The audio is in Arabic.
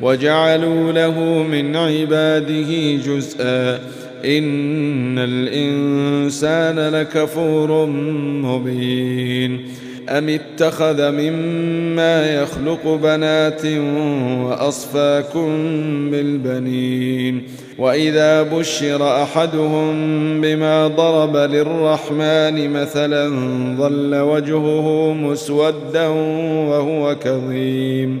وجعلوا له من عباده جزءا إن الإنسان لكفور مبين أم اتخذ مما يخلق بنات وأصفاكم بالبنين وإذا بشر أحدهم بما ضرب للرحمن مثلا ظل وجهه مسودا وهو كظيم